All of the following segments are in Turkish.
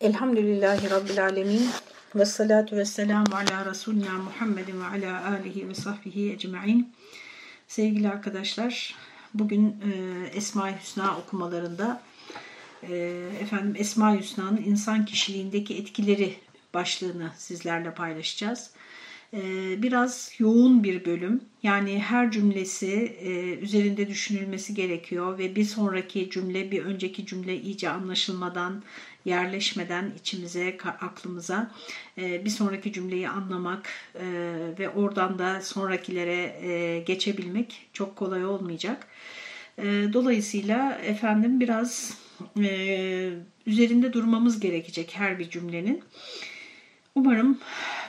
Elhamdülillahi Rabbil Alemin ve salatu ve selamu ala Resulina Muhammedin ve ala alihi ve sahbihi ecma'in. Sevgili arkadaşlar, bugün e, Esma-i Hüsna okumalarında e, efendim Esma-i Hüsna'nın insan kişiliğindeki etkileri başlığını sizlerle paylaşacağız. E, biraz yoğun bir bölüm. Yani her cümlesi e, üzerinde düşünülmesi gerekiyor ve bir sonraki cümle bir önceki cümle iyice anlaşılmadan yerleşmeden içimize, aklımıza e, bir sonraki cümleyi anlamak e, ve oradan da sonrakilere geçebilmek çok kolay olmayacak. Dolayısıyla efendim biraz üzerinde durmamız gerekecek her bir cümlenin. Umarım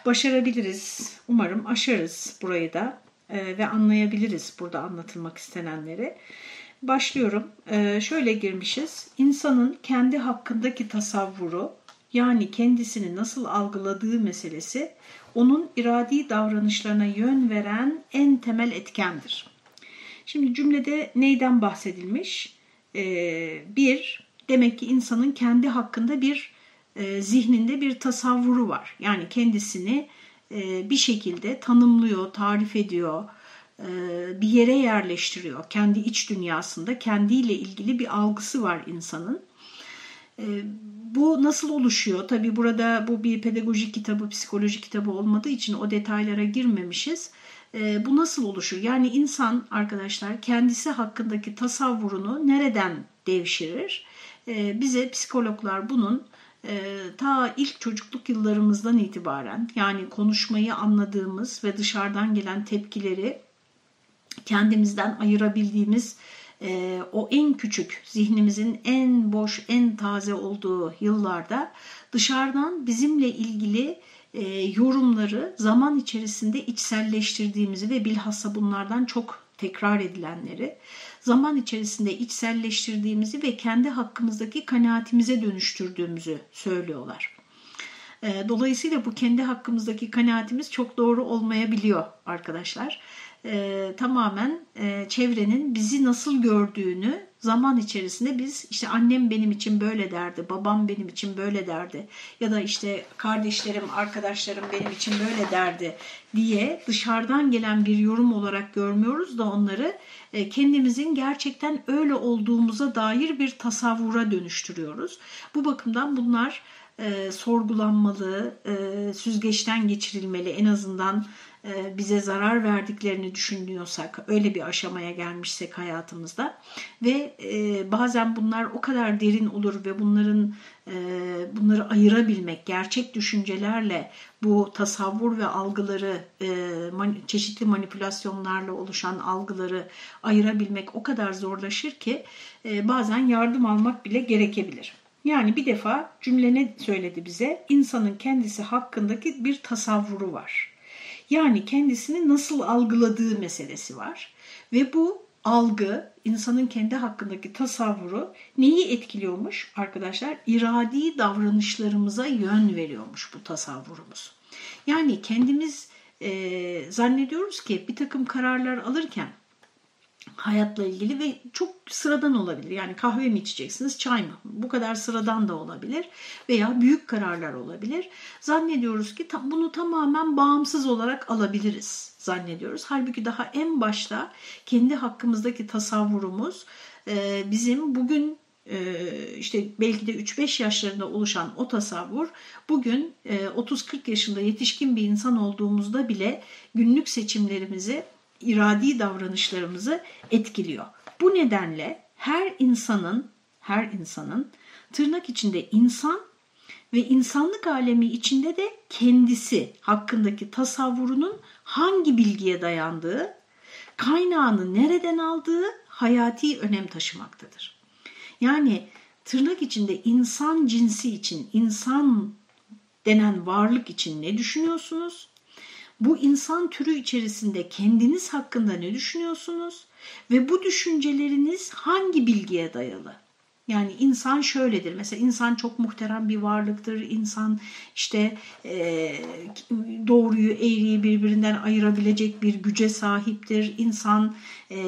başarabiliriz, umarım aşarız burayı da ve anlayabiliriz burada anlatılmak istenenleri. Başlıyorum. Ee, şöyle girmişiz. İnsanın kendi hakkındaki tasavvuru yani kendisini nasıl algıladığı meselesi onun iradi davranışlarına yön veren en temel etkendir. Şimdi cümlede neyden bahsedilmiş? Ee, bir, demek ki insanın kendi hakkında bir e, zihninde bir tasavvuru var. Yani kendisini e, bir şekilde tanımlıyor, tarif ediyor, e, bir yere yerleştiriyor. Kendi iç dünyasında kendiyle ilgili bir algısı var insanın. E, bu nasıl oluşuyor? Tabii burada bu bir pedagojik kitabı, psikoloji kitabı olmadığı için o detaylara girmemişiz. E, bu nasıl oluşur? Yani insan arkadaşlar kendisi hakkındaki tasavvurunu nereden devşirir? Bize psikologlar bunun ta ilk çocukluk yıllarımızdan itibaren yani konuşmayı anladığımız ve dışarıdan gelen tepkileri kendimizden ayırabildiğimiz e, o en küçük zihnimizin en boş, en taze olduğu yıllarda dışarıdan bizimle ilgili e, yorumları zaman içerisinde içselleştirdiğimizi ve bilhassa bunlardan çok tekrar edilenleri zaman içerisinde içselleştirdiğimizi ve kendi hakkımızdaki kanaatimize dönüştürdüğümüzü söylüyorlar. E, dolayısıyla bu kendi hakkımızdaki kanaatimiz çok doğru olmayabiliyor arkadaşlar e, tamamen e, çevrenin bizi nasıl gördüğünü zaman içerisinde biz işte annem benim için böyle derdi, babam benim için böyle derdi ya da işte kardeşlerim, arkadaşlarım benim için böyle derdi diye dışarıdan gelen bir yorum olarak görmüyoruz da onları e, kendimizin gerçekten öyle olduğumuza dair bir tasavvura dönüştürüyoruz. Bu bakımdan bunlar e, sorgulanmalı, e, süzgeçten geçirilmeli en azından bize zarar verdiklerini düşünüyorsak, öyle bir aşamaya gelmişsek hayatımızda ve e, bazen bunlar o kadar derin olur ve bunların e, bunları ayırabilmek, gerçek düşüncelerle bu tasavvur ve algıları, çeşitli manipülasyonlarla oluşan algıları ayırabilmek o kadar zorlaşır ki bazen yardım almak bile gerekebilir. Yani bir defa cümle ne söyledi bize? İnsanın kendisi hakkındaki bir tasavvuru var. Yani kendisini nasıl algıladığı meselesi var. Ve bu algı, insanın kendi hakkındaki tasavvuru neyi etkiliyormuş arkadaşlar? İradi davranışlarımıza yön veriyormuş bu tasavvurumuz. Yani kendimiz e, zannediyoruz ki bir takım kararlar alırken hayatla ilgili ve çok sıradan olabilir. Yani kahve mi içeceksiniz, çay mı? Bu kadar sıradan da olabilir veya büyük kararlar olabilir. Zannediyoruz ki bunu tamamen bağımsız olarak alabiliriz zannediyoruz. Halbuki daha en başta kendi hakkımızdaki tasavvurumuz e, bizim bugün e, işte belki de 3-5 yaşlarında oluşan o tasavvur bugün 30-40 e, yaşında yetişkin bir insan olduğumuzda bile günlük seçimlerimizi iradi davranışlarımızı etkiliyor. Bu nedenle her insanın her insanın tırnak içinde insan ve insanlık alemi içinde de kendisi hakkındaki tasavvurunun hangi bilgiye dayandığı, kaynağını nereden aldığı hayati önem taşımaktadır. Yani tırnak içinde insan cinsi için, insan denen varlık için ne düşünüyorsunuz? Bu insan türü içerisinde kendiniz hakkında ne düşünüyorsunuz ve bu düşünceleriniz hangi bilgiye dayalı? Yani insan şöyledir. Mesela insan çok muhterem bir varlıktır. İnsan işte e, doğruyu eğriyi birbirinden ayırabilecek bir güce sahiptir. İnsan e,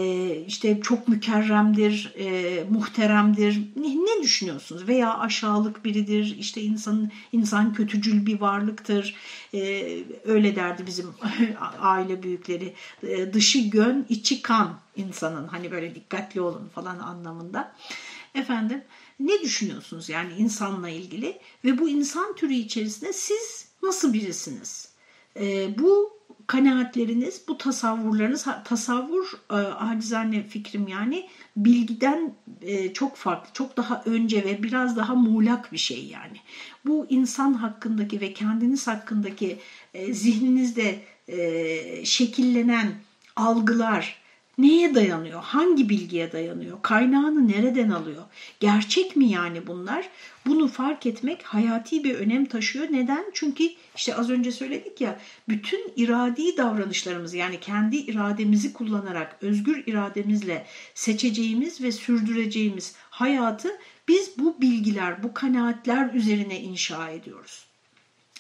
işte çok mükerremdir, e, muhteremdir. Ne, ne düşünüyorsunuz? Veya aşağılık biridir. İşte insan insan kötücül bir varlıktır. E, öyle derdi bizim aile büyükleri. E, dışı gön, içi kan insanın. Hani böyle dikkatli olun falan anlamında. Efendim ne düşünüyorsunuz yani insanla ilgili ve bu insan türü içerisinde siz nasıl birisiniz? E, bu kanaatleriniz, bu tasavvurlarınız, tasavvur e, acizane fikrim yani bilgiden e, çok farklı, çok daha önce ve biraz daha muğlak bir şey yani. Bu insan hakkındaki ve kendiniz hakkındaki e, zihninizde e, şekillenen algılar, Neye dayanıyor? Hangi bilgiye dayanıyor? Kaynağını nereden alıyor? Gerçek mi yani bunlar? Bunu fark etmek hayati bir önem taşıyor. Neden? Çünkü işte az önce söyledik ya bütün iradi davranışlarımızı yani kendi irademizi kullanarak özgür irademizle seçeceğimiz ve sürdüreceğimiz hayatı biz bu bilgiler, bu kanaatler üzerine inşa ediyoruz.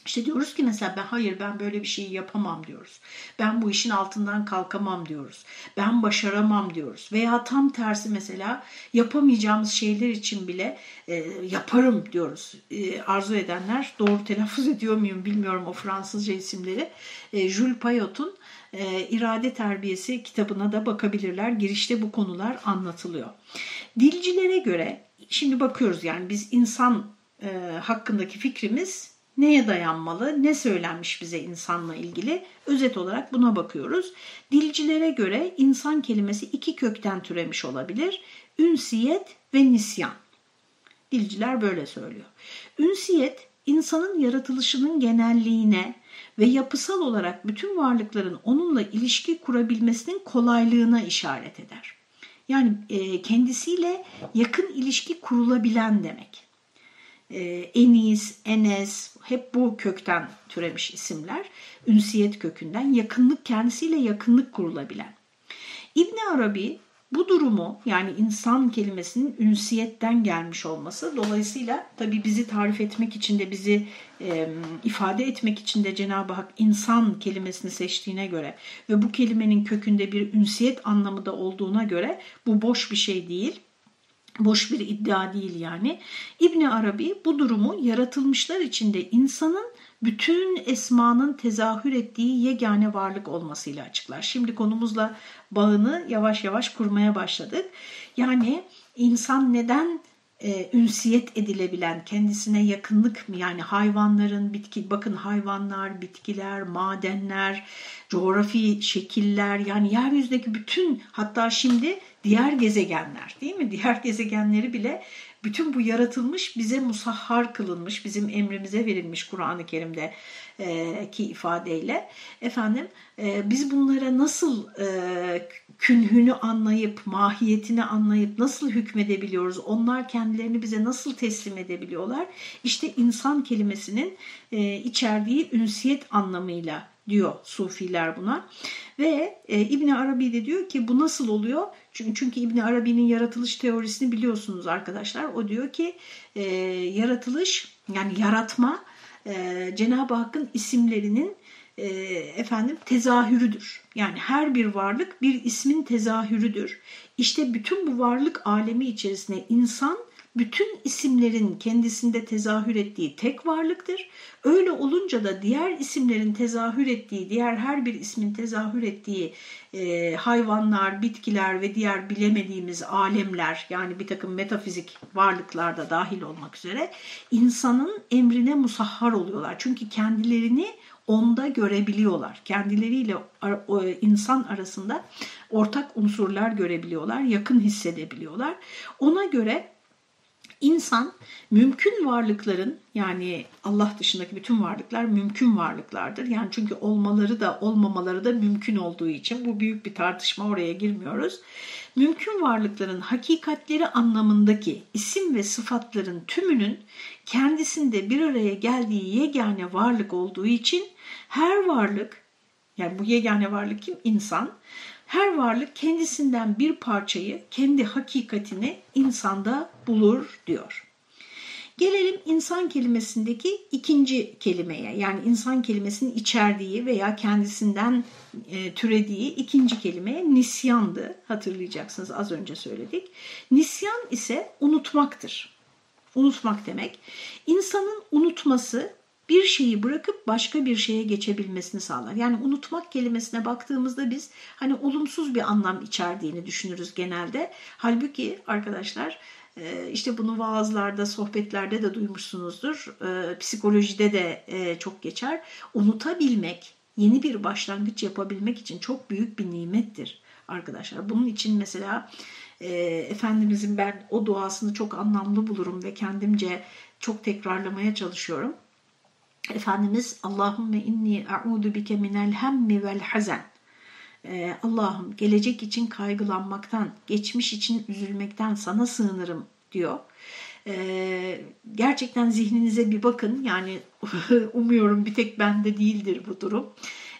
İşte diyoruz ki mesela ben hayır ben böyle bir şeyi yapamam diyoruz. Ben bu işin altından kalkamam diyoruz. Ben başaramam diyoruz. Veya tam tersi mesela yapamayacağımız şeyler için bile e, yaparım diyoruz. E, arzu edenler doğru telaffuz ediyor muyum bilmiyorum o Fransızca isimleri. E, Jules Payot'un e, İrade Terbiyesi kitabına da bakabilirler. Girişte bu konular anlatılıyor. Dilcilere göre şimdi bakıyoruz yani biz insan e, hakkındaki fikrimiz neye dayanmalı, ne söylenmiş bize insanla ilgili? Özet olarak buna bakıyoruz. Dilcilere göre insan kelimesi iki kökten türemiş olabilir. Ünsiyet ve nisyan. Dilciler böyle söylüyor. Ünsiyet, insanın yaratılışının genelliğine ve yapısal olarak bütün varlıkların onunla ilişki kurabilmesinin kolaylığına işaret eder. Yani e, kendisiyle yakın ilişki kurulabilen demek Enis, Enes hep bu kökten türemiş isimler. Ünsiyet kökünden yakınlık kendisiyle yakınlık kurulabilen. İbn Arabi bu durumu yani insan kelimesinin ünsiyetten gelmiş olması dolayısıyla tabi bizi tarif etmek için de bizi e, ifade etmek için de Cenab-ı Hak insan kelimesini seçtiğine göre ve bu kelimenin kökünde bir ünsiyet anlamı da olduğuna göre bu boş bir şey değil boş bir iddia değil yani. İbni Arabi bu durumu yaratılmışlar içinde insanın bütün esmanın tezahür ettiği yegane varlık olmasıyla açıklar. Şimdi konumuzla bağını yavaş yavaş kurmaya başladık. Yani insan neden e, ünsiyet edilebilen, kendisine yakınlık mı? Yani hayvanların, bitki, bakın hayvanlar, bitkiler, madenler, coğrafi şekiller yani yeryüzündeki bütün hatta şimdi diğer gezegenler değil mi? Diğer gezegenleri bile bütün bu yaratılmış bize musahhar kılınmış, bizim emrimize verilmiş Kur'an-ı Kerim'de e, ki ifadeyle. Efendim e, biz bunlara nasıl e, künhünü anlayıp mahiyetini anlayıp nasıl hükmedebiliyoruz? Onlar kendilerini bize nasıl teslim edebiliyorlar? İşte insan kelimesinin içerdiği ünsiyet anlamıyla diyor sufiler buna ve e, İbn Arabi de diyor ki bu nasıl oluyor çünkü, çünkü İbn Arabi'nin yaratılış teorisini biliyorsunuz arkadaşlar o diyor ki e, yaratılış yani yaratma e, Cenab-ı Hakk'ın isimlerinin e, efendim tezahürüdür. Yani her bir varlık bir ismin tezahürüdür. İşte bütün bu varlık alemi içerisinde insan bütün isimlerin kendisinde tezahür ettiği tek varlıktır. Öyle olunca da diğer isimlerin tezahür ettiği, diğer her bir ismin tezahür ettiği e, hayvanlar, bitkiler ve diğer bilemediğimiz alemler yani bir takım metafizik varlıklar da dahil olmak üzere insanın emrine musahhar oluyorlar. Çünkü kendilerini onda görebiliyorlar. Kendileriyle insan arasında ortak unsurlar görebiliyorlar, yakın hissedebiliyorlar. Ona göre İnsan mümkün varlıkların yani Allah dışındaki bütün varlıklar mümkün varlıklardır. Yani çünkü olmaları da olmamaları da mümkün olduğu için bu büyük bir tartışma oraya girmiyoruz. Mümkün varlıkların hakikatleri anlamındaki isim ve sıfatların tümünün kendisinde bir araya geldiği yegane varlık olduğu için her varlık yani bu yegane varlık kim? İnsan Her varlık kendisinden bir parçayı, kendi hakikatini insanda bulur diyor. Gelelim insan kelimesindeki ikinci kelimeye yani insan kelimesinin içerdiği veya kendisinden e, türediği ikinci kelimeye nisyandı hatırlayacaksınız az önce söyledik. Nisyan ise unutmaktır. Unutmak demek. İnsanın unutması bir şeyi bırakıp başka bir şeye geçebilmesini sağlar. Yani unutmak kelimesine baktığımızda biz hani olumsuz bir anlam içerdiğini düşünürüz genelde. Halbuki arkadaşlar e, işte bunu vaazlarda, sohbetlerde de duymuşsunuzdur. E, psikolojide de e, çok geçer. Unutabilmek, yeni bir başlangıç yapabilmek için çok büyük bir nimettir arkadaşlar. Bunun için mesela Efendimizin ben o duasını çok anlamlı bulurum ve kendimce çok tekrarlamaya çalışıyorum. Efendimiz Allahümme inni a'udu bike minel hemmi vel hazen. Ee, Allah'ım gelecek için kaygılanmaktan, geçmiş için üzülmekten sana sığınırım diyor. Ee, gerçekten zihninize bir bakın. Yani umuyorum bir tek bende değildir bu durum.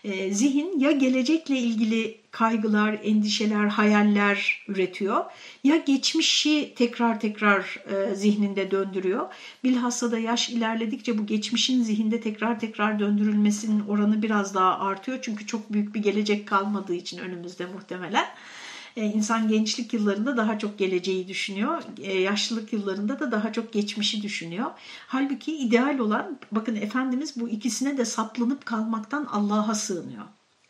Ee, zihin ya gelecekle ilgili kaygılar, endişeler, hayaller üretiyor ya geçmişi tekrar tekrar e, zihninde döndürüyor. Bilhassa da yaş ilerledikçe bu geçmişin zihinde tekrar tekrar döndürülmesinin oranı biraz daha artıyor. Çünkü çok büyük bir gelecek kalmadığı için önümüzde muhtemelen. E, insan gençlik yıllarında daha çok geleceği düşünüyor. E, yaşlılık yıllarında da daha çok geçmişi düşünüyor. Halbuki ideal olan bakın Efendimiz bu ikisine de saplanıp kalmaktan Allah'a sığınıyor.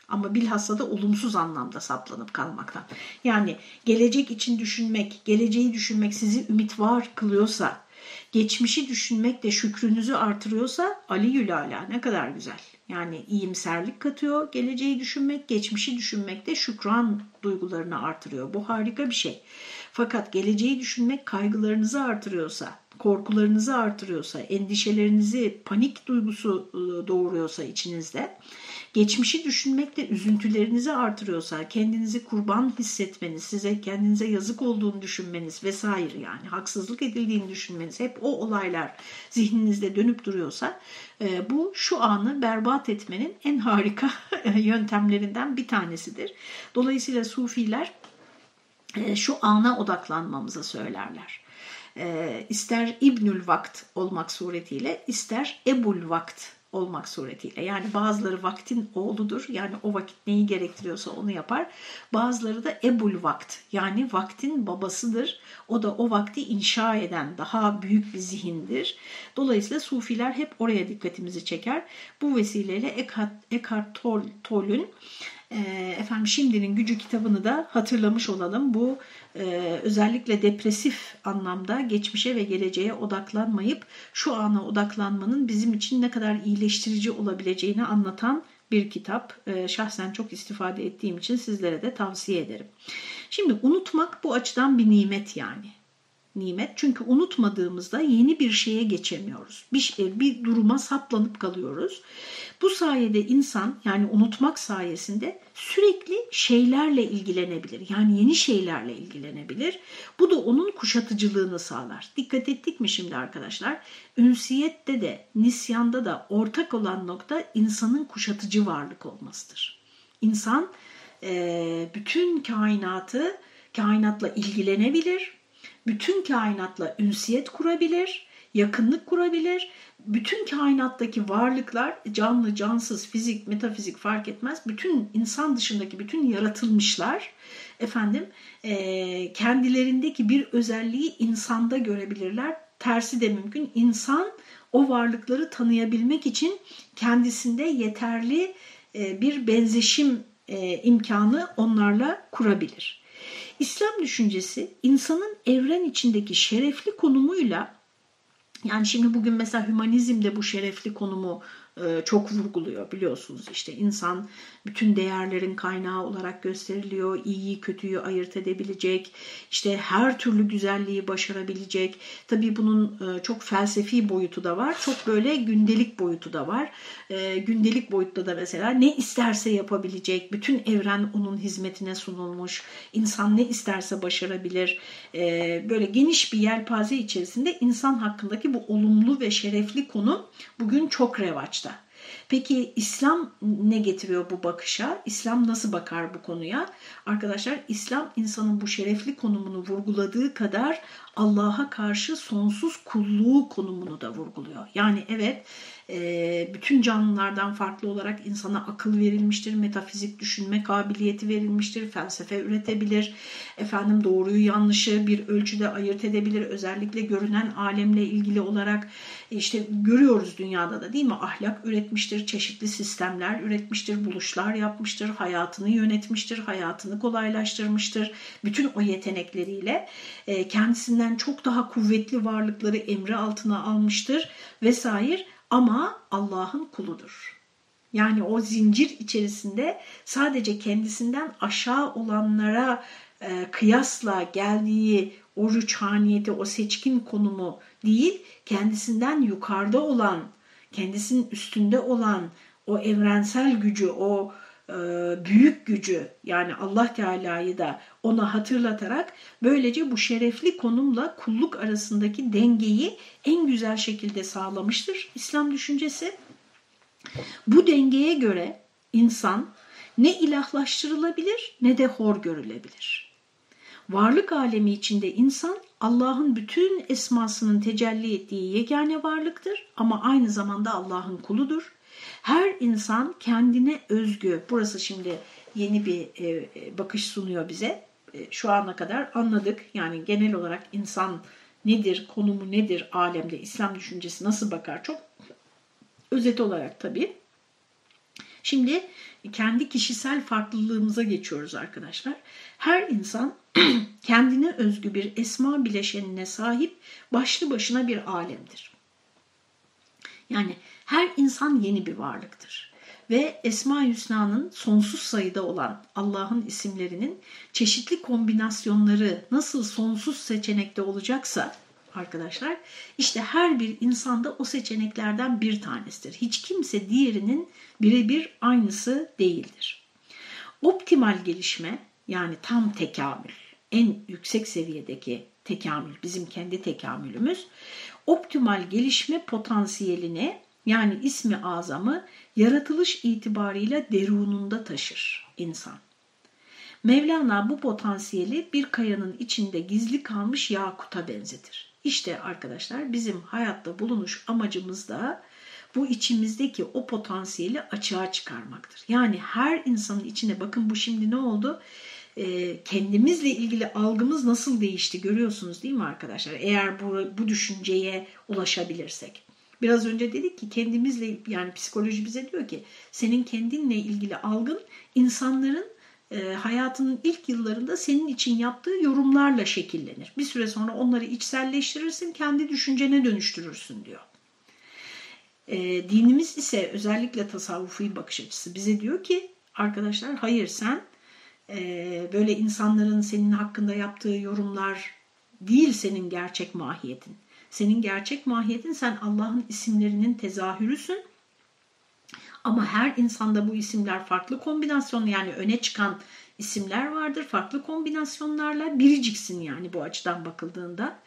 Ama bilhassa da olumsuz anlamda saplanıp kalmaktan. Yani gelecek için düşünmek, geleceği düşünmek sizi ümit var kılıyorsa, geçmişi düşünmek de şükrünüzü artırıyorsa Ali Yülala ne kadar güzel. Yani iyimserlik katıyor geleceği düşünmek, geçmişi düşünmek de şükran duygularını artırıyor. Bu harika bir şey. Fakat geleceği düşünmek kaygılarınızı artırıyorsa, korkularınızı artırıyorsa, endişelerinizi, panik duygusu ıı, doğuruyorsa içinizde, geçmişi düşünmek de üzüntülerinizi artırıyorsa, kendinizi kurban hissetmeniz, size kendinize yazık olduğunu düşünmeniz vesaire yani haksızlık edildiğini düşünmeniz, hep o olaylar zihninizde dönüp duruyorsa e, bu şu anı berbat etmenin en harika yöntemlerinden bir tanesidir. Dolayısıyla sufiler e, şu ana odaklanmamızı söylerler. E, ister İbnül Vakt olmak suretiyle ister Ebul Vakt olmak suretiyle. Yani bazıları vaktin oğludur. Yani o vakit neyi gerektiriyorsa onu yapar. Bazıları da ebul vakt yani vaktin babasıdır. O da o vakti inşa eden daha büyük bir zihindir. Dolayısıyla sufiler hep oraya dikkatimizi çeker. Bu vesileyle Eckhart, Eckhart Tolle'ün efendim Şimdinin Gücü kitabını da hatırlamış olalım. Bu e, özellikle depresif anlamda geçmişe ve geleceğe odaklanmayıp şu ana odaklanmanın bizim için ne kadar iyileştirici olabileceğini anlatan bir kitap. E, şahsen çok istifade ettiğim için sizlere de tavsiye ederim. Şimdi unutmak bu açıdan bir nimet yani nimet. Çünkü unutmadığımızda yeni bir şeye geçemiyoruz. Bir, şey, bir duruma saplanıp kalıyoruz. Bu sayede insan yani unutmak sayesinde sürekli şeylerle ilgilenebilir. Yani yeni şeylerle ilgilenebilir. Bu da onun kuşatıcılığını sağlar. Dikkat ettik mi şimdi arkadaşlar? Ünsiyette de nisyanda da ortak olan nokta insanın kuşatıcı varlık olmasıdır. İnsan bütün kainatı kainatla ilgilenebilir bütün kainatla ünsiyet kurabilir, yakınlık kurabilir. Bütün kainattaki varlıklar canlı, cansız, fizik, metafizik fark etmez. Bütün insan dışındaki bütün yaratılmışlar efendim e, kendilerindeki bir özelliği insanda görebilirler. Tersi de mümkün. İnsan o varlıkları tanıyabilmek için kendisinde yeterli e, bir benzeşim e, imkanı onlarla kurabilir. İslam düşüncesi insanın evren içindeki şerefli konumuyla yani şimdi bugün mesela hümanizmde bu şerefli konumu çok vurguluyor. Biliyorsunuz işte insan bütün değerlerin kaynağı olarak gösteriliyor. İyiyi kötüyü ayırt edebilecek işte her türlü güzelliği başarabilecek. Tabii bunun e, çok felsefi boyutu da var çok böyle gündelik boyutu da var. E, gündelik boyutta da mesela ne isterse yapabilecek bütün evren onun hizmetine sunulmuş insan ne isterse başarabilir. Böyle geniş bir yelpaze içerisinde insan hakkındaki bu olumlu ve şerefli konu bugün çok revaçta. Peki İslam ne getiriyor bu bakışa? İslam nasıl bakar bu konuya? Arkadaşlar İslam insanın bu şerefli konumunu vurguladığı kadar Allah'a karşı sonsuz kulluğu konumunu da vurguluyor. Yani evet e, bütün canlılardan farklı olarak insana akıl verilmiştir, metafizik düşünme kabiliyeti verilmiştir, felsefe üretebilir, efendim doğruyu yanlışı bir ölçüde ayırt edebilir. Özellikle görünen alemle ilgili olarak işte görüyoruz dünyada da değil mi? Ahlak üretmiştir, çeşitli sistemler üretmiştir, buluşlar yapmıştır, hayatını yönetmiştir, hayatını kolaylaştırmıştır. Bütün o yetenekleriyle e, kendisinden çok daha kuvvetli varlıkları emri altına almıştır vesaire ama Allah'ın kuludur. Yani o zincir içerisinde sadece kendisinden aşağı olanlara e, kıyasla geldiği o rüçhaniyeti, o seçkin konumu değil, kendisinden yukarıda olan, kendisinin üstünde olan o evrensel gücü, o e, büyük gücü yani Allah Teala'yı da ona hatırlatarak böylece bu şerefli konumla kulluk arasındaki dengeyi en güzel şekilde sağlamıştır İslam düşüncesi. Bu dengeye göre insan ne ilahlaştırılabilir ne de hor görülebilir. Varlık alemi içinde insan Allah'ın bütün esmasının tecelli ettiği yegane varlıktır ama aynı zamanda Allah'ın kuludur. Her insan kendine özgü, burası şimdi yeni bir e, bakış sunuyor bize. E, şu ana kadar anladık. Yani genel olarak insan nedir, konumu nedir alemde, İslam düşüncesi nasıl bakar çok özet olarak tabii. Şimdi kendi kişisel farklılığımıza geçiyoruz arkadaşlar. Her insan kendine özgü bir esma bileşenine sahip başlı başına bir alemdir. Yani her insan yeni bir varlıktır. Ve Esma-i Hüsna'nın sonsuz sayıda olan Allah'ın isimlerinin çeşitli kombinasyonları nasıl sonsuz seçenekte olacaksa arkadaşlar işte her bir insanda o seçeneklerden bir tanesidir. Hiç kimse diğerinin birebir aynısı değildir. Optimal gelişme yani tam tekamül en yüksek seviyedeki tekamül bizim kendi tekamülümüz optimal gelişme potansiyelini yani ismi azamı yaratılış itibarıyla derununda taşır insan. Mevlana bu potansiyeli bir kayanın içinde gizli kalmış yakuta benzetir. İşte arkadaşlar bizim hayatta bulunuş amacımız da bu içimizdeki o potansiyeli açığa çıkarmaktır. Yani her insanın içine bakın bu şimdi ne oldu? Ee, kendimizle ilgili algımız nasıl değişti görüyorsunuz değil mi arkadaşlar? Eğer bu, bu düşünceye ulaşabilirsek. Biraz önce dedik ki kendimizle yani psikoloji bize diyor ki senin kendinle ilgili algın insanların e, hayatının ilk yıllarında senin için yaptığı yorumlarla şekillenir. Bir süre sonra onları içselleştirirsin, kendi düşüncene dönüştürürsün diyor. E, dinimiz ise özellikle tasavvufi bakış açısı bize diyor ki arkadaşlar hayır sen e, böyle insanların senin hakkında yaptığı yorumlar değil senin gerçek mahiyetin. Senin gerçek mahiyetin sen Allah'ın isimlerinin tezahürüsün. Ama her insanda bu isimler farklı kombinasyonlu yani öne çıkan isimler vardır. Farklı kombinasyonlarla biriciksin yani bu açıdan bakıldığında.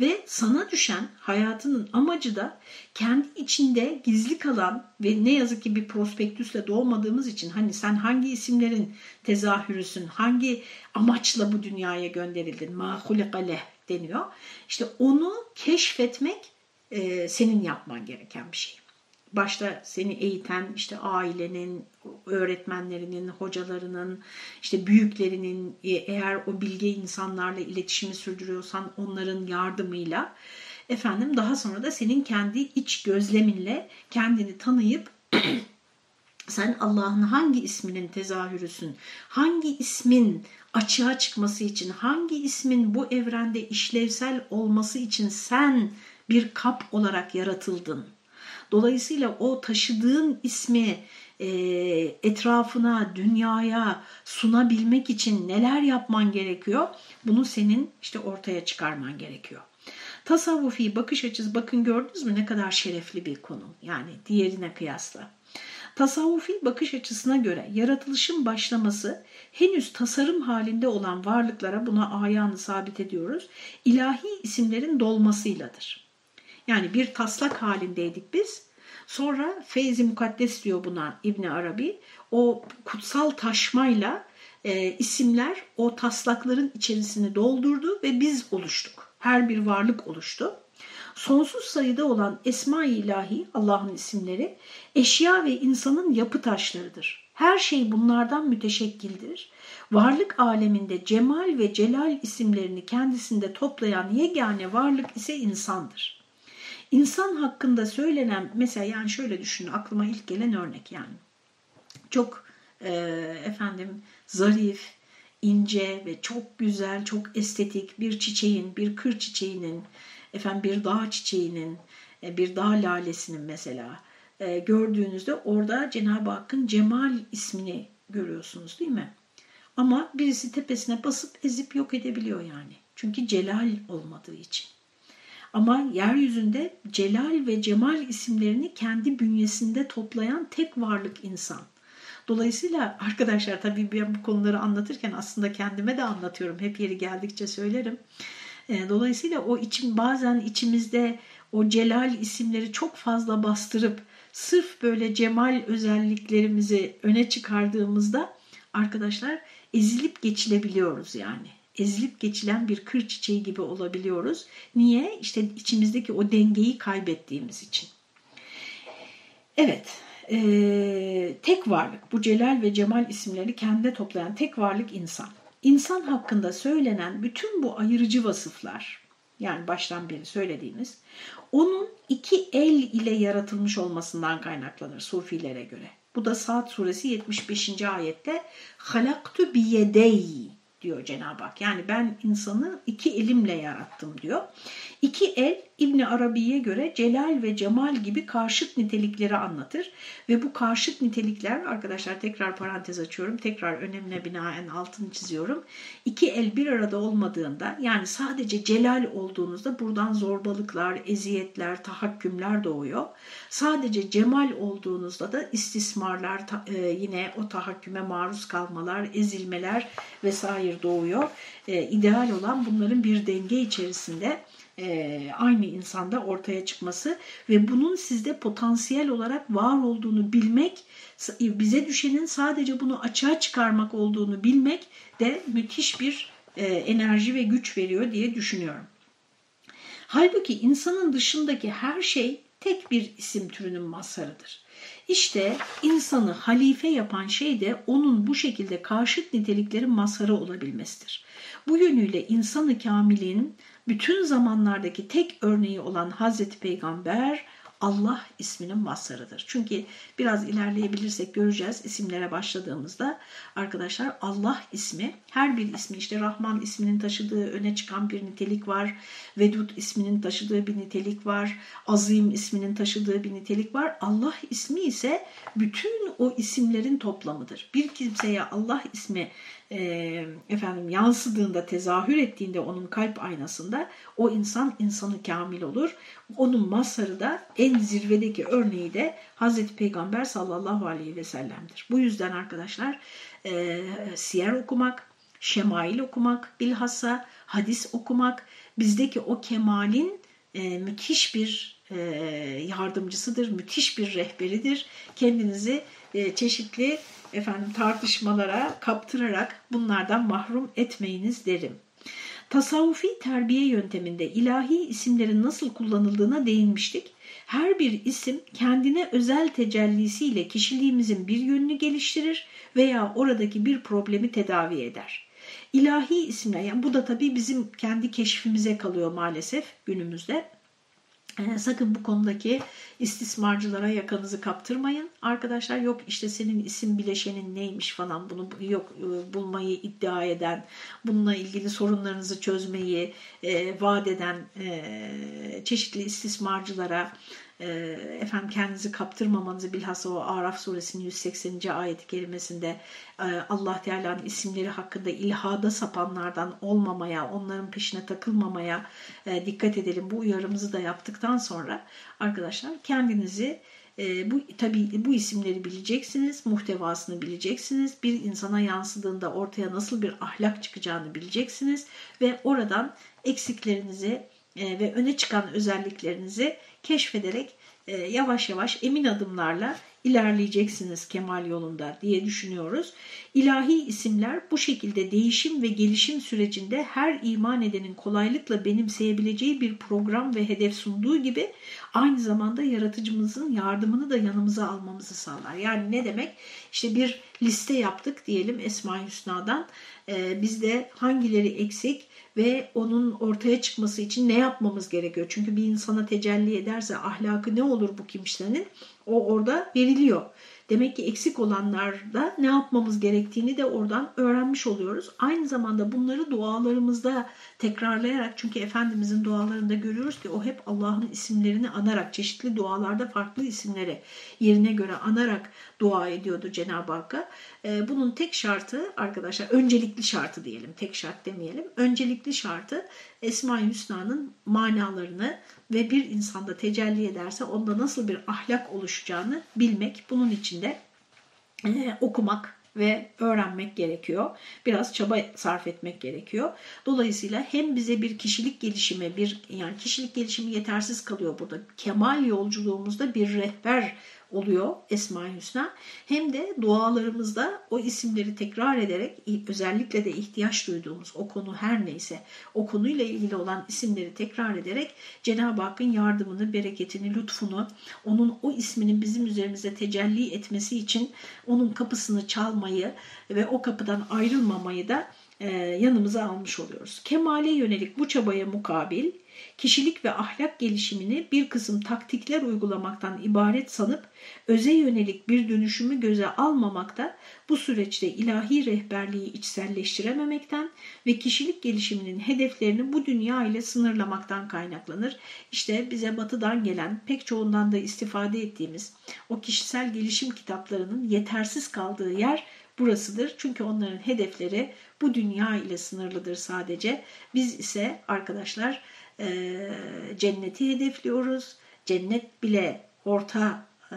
Ve sana düşen hayatının amacı da kendi içinde gizli kalan ve ne yazık ki bir prospektüsle doğmadığımız için hani sen hangi isimlerin tezahürüsün, hangi amaçla bu dünyaya gönderildin, ma hulikaleh deniyor. İşte onu keşfetmek e, senin yapman gereken bir şey. Başta seni eğiten işte ailenin, öğretmenlerinin, hocalarının, işte büyüklerinin e, eğer o bilge insanlarla iletişimi sürdürüyorsan onların yardımıyla efendim daha sonra da senin kendi iç gözleminle kendini tanıyıp sen Allah'ın hangi isminin tezahürüsün, hangi ismin açığa çıkması için, hangi ismin bu evrende işlevsel olması için sen bir kap olarak yaratıldın. Dolayısıyla o taşıdığın ismi e, etrafına, dünyaya sunabilmek için neler yapman gerekiyor? Bunu senin işte ortaya çıkarman gerekiyor. Tasavvufi bakış açısı bakın gördünüz mü ne kadar şerefli bir konu yani diğerine kıyasla. Tasavvufi bakış açısına göre yaratılışın başlaması henüz tasarım halinde olan varlıklara buna ayanı sabit ediyoruz. ilahi isimlerin dolmasıyladır. Yani bir taslak halindeydik biz. Sonra feyzi mukaddes diyor buna İbni Arabi. O kutsal taşmayla e, isimler o taslakların içerisini doldurdu ve biz oluştuk. Her bir varlık oluştu. Sonsuz sayıda olan Esma-i İlahi Allah'ın isimleri eşya ve insanın yapı taşlarıdır. Her şey bunlardan müteşekkildir. Varlık aleminde cemal ve celal isimlerini kendisinde toplayan yegane varlık ise insandır. İnsan hakkında söylenen mesela yani şöyle düşünün aklıma ilk gelen örnek yani çok e, efendim zarif, ince ve çok güzel, çok estetik bir çiçeğin, bir kır çiçeğinin, efendim bir dağ çiçeğinin, e, bir dağ lalesinin mesela e, gördüğünüzde orada Cenab-ı Hakk'ın Cemal ismini görüyorsunuz değil mi? Ama birisi tepesine basıp ezip yok edebiliyor yani. Çünkü celal olmadığı için. Ama yeryüzünde celal ve cemal isimlerini kendi bünyesinde toplayan tek varlık insan. Dolayısıyla arkadaşlar tabii ben bu konuları anlatırken aslında kendime de anlatıyorum. Hep yeri geldikçe söylerim. E, dolayısıyla o için bazen içimizde o celal isimleri çok fazla bastırıp sırf böyle cemal özelliklerimizi öne çıkardığımızda arkadaşlar ezilip geçilebiliyoruz yani. Ezilip geçilen bir kır çiçeği gibi olabiliyoruz. Niye? İşte içimizdeki o dengeyi kaybettiğimiz için. Evet, e, tek varlık, bu Celal ve Cemal isimleri kendine toplayan tek varlık insan. İnsan hakkında söylenen bütün bu ayırıcı vasıflar, yani baştan beri söylediğimiz, onun iki el ile yaratılmış olmasından kaynaklanır Sufilere göre. Bu da Saat suresi 75. ayette halaktu biyedeyi diyor Cenab-ı Hak. Yani ben insanı iki elimle yarattım diyor. İki el İbni Arabi'ye göre celal ve cemal gibi karşıt nitelikleri anlatır. Ve bu karşıt nitelikler arkadaşlar tekrar parantez açıyorum. Tekrar önemine binaen altını çiziyorum. İki el bir arada olmadığında yani sadece celal olduğunuzda buradan zorbalıklar, eziyetler, tahakkümler doğuyor. Sadece cemal olduğunuzda da istismarlar, e, yine o tahakküme maruz kalmalar, ezilmeler vesaire doğuyor. E, ideal olan bunların bir denge içerisinde aynı insanda ortaya çıkması ve bunun sizde potansiyel olarak var olduğunu bilmek, bize düşenin sadece bunu açığa çıkarmak olduğunu bilmek de müthiş bir enerji ve güç veriyor diye düşünüyorum. Halbuki insanın dışındaki her şey tek bir isim türünün mazharıdır. İşte insanı halife yapan şey de onun bu şekilde karşıt niteliklerin mazharı olabilmesidir. Bu yönüyle insanı kamilin bütün zamanlardaki tek örneği olan Hazreti Peygamber Allah isminin mazharıdır. Çünkü biraz ilerleyebilirsek göreceğiz isimlere başladığımızda arkadaşlar Allah ismi her bir ismi işte Rahman isminin taşıdığı öne çıkan bir nitelik var. Vedud isminin taşıdığı bir nitelik var. Azim isminin taşıdığı bir nitelik var. Allah ismi ise bütün o isimlerin toplamıdır. Bir kimseye Allah ismi e, efendim yansıdığında, tezahür ettiğinde onun kalp aynasında o insan insanı kamil olur. Onun mazharı da en zirvedeki örneği de Hazreti Peygamber sallallahu aleyhi ve sellem'dir. Bu yüzden arkadaşlar e, siyer okumak, şemail okumak, bilhassa hadis okumak bizdeki o kemalin e, müthiş bir e, yardımcısıdır, müthiş bir rehberidir. Kendinizi e, çeşitli efendim tartışmalara kaptırarak bunlardan mahrum etmeyiniz derim. Tasavvufi terbiye yönteminde ilahi isimlerin nasıl kullanıldığına değinmiştik. Her bir isim kendine özel tecellisiyle kişiliğimizin bir yönünü geliştirir veya oradaki bir problemi tedavi eder. İlahi isimler, yani bu da tabii bizim kendi keşfimize kalıyor maalesef günümüzde. Ee, sakın bu konudaki istismarcılara yakanızı kaptırmayın. Arkadaşlar yok işte senin isim bileşenin neymiş falan bunu yok e, bulmayı iddia eden, bununla ilgili sorunlarınızı çözmeyi e, vaat eden e, çeşitli istismarcılara efendim kendinizi kaptırmamanızı bilhassa o Araf suresinin 180. ayeti kerimesinde Allah Teala'nın isimleri hakkında ilhada sapanlardan olmamaya, onların peşine takılmamaya dikkat edelim. Bu uyarımızı da yaptıktan sonra arkadaşlar kendinizi bu tabii bu isimleri bileceksiniz, muhtevasını bileceksiniz. Bir insana yansıdığında ortaya nasıl bir ahlak çıkacağını bileceksiniz ve oradan eksiklerinizi ve öne çıkan özelliklerinizi keşfederek e, yavaş yavaş emin adımlarla ilerleyeceksiniz kemal yolunda diye düşünüyoruz. İlahi isimler bu şekilde değişim ve gelişim sürecinde her iman edenin kolaylıkla benimseyebileceği bir program ve hedef sunduğu gibi aynı zamanda yaratıcımızın yardımını da yanımıza almamızı sağlar. Yani ne demek? İşte bir liste yaptık diyelim Esma-i Hüsna'dan. Ee, bizde hangileri eksik ve onun ortaya çıkması için ne yapmamız gerekiyor? Çünkü bir insana tecelli ederse ahlakı ne olur bu kimsenin? O orada veriliyor. Demek ki eksik olanlarda ne yapmamız gerektiğini de oradan öğrenmiş oluyoruz. Aynı zamanda bunları dualarımızda tekrarlayarak çünkü Efendimizin dualarında görüyoruz ki o hep Allah'ın isimlerini anarak çeşitli dualarda farklı isimleri yerine göre anarak dua ediyordu Cenab-ı Hakk'a. Ee, bunun tek şartı arkadaşlar öncelikli şartı diyelim tek şart demeyelim. Öncelikli şartı Esma-i Hüsna'nın manalarını ve bir insanda tecelli ederse onda nasıl bir ahlak oluşacağını bilmek. Bunun için de e, okumak ve öğrenmek gerekiyor. Biraz çaba sarf etmek gerekiyor. Dolayısıyla hem bize bir kişilik gelişimi, bir yani kişilik gelişimi yetersiz kalıyor burada. Kemal yolculuğumuzda bir rehber oluyor Esma-i Hüsna. Hem de dualarımızda o isimleri tekrar ederek özellikle de ihtiyaç duyduğumuz o konu her neyse o konuyla ilgili olan isimleri tekrar ederek Cenab-ı Hakk'ın yardımını, bereketini, lütfunu, onun o isminin bizim üzerimize tecelli etmesi için onun kapısını çalmayı ve o kapıdan ayrılmamayı da yanımıza almış oluyoruz. Kemale yönelik bu çabaya mukabil kişilik ve ahlak gelişimini bir kısım taktikler uygulamaktan ibaret sanıp öze yönelik bir dönüşümü göze almamakta bu süreçte ilahi rehberliği içselleştirememekten ve kişilik gelişiminin hedeflerini bu dünya ile sınırlamaktan kaynaklanır. İşte bize batıdan gelen pek çoğundan da istifade ettiğimiz o kişisel gelişim kitaplarının yetersiz kaldığı yer burasıdır. Çünkü onların hedefleri bu dünya ile sınırlıdır sadece. Biz ise arkadaşlar e, cenneti hedefliyoruz. Cennet bile orta e,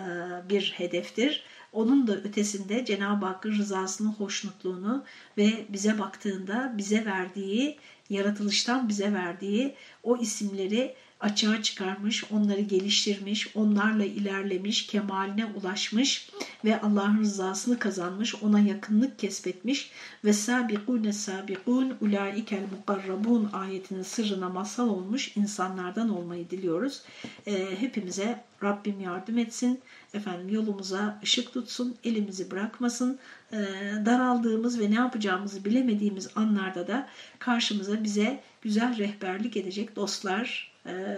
bir hedeftir. Onun da ötesinde Cenab-ı Hakk'ın rızasını, hoşnutluğunu ve bize baktığında bize verdiği, yaratılıştan bize verdiği o isimleri açığa çıkarmış, onları geliştirmiş, onlarla ilerlemiş, kemaline ulaşmış ve Allah'ın rızasını kazanmış, ona yakınlık kesbetmiş ve sabikune sabikun ulaikel mukarrabun ayetinin sırrına masal olmuş insanlardan olmayı diliyoruz. E, hepimize Rabbim yardım etsin. Efendim yolumuza ışık tutsun, elimizi bırakmasın. E, daraldığımız ve ne yapacağımızı bilemediğimiz anlarda da karşımıza bize güzel rehberlik edecek dostlar,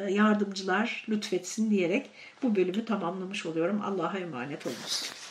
yardımcılar lütfetsin diyerek bu bölümü tamamlamış oluyorum. Allah'a emanet olunuz.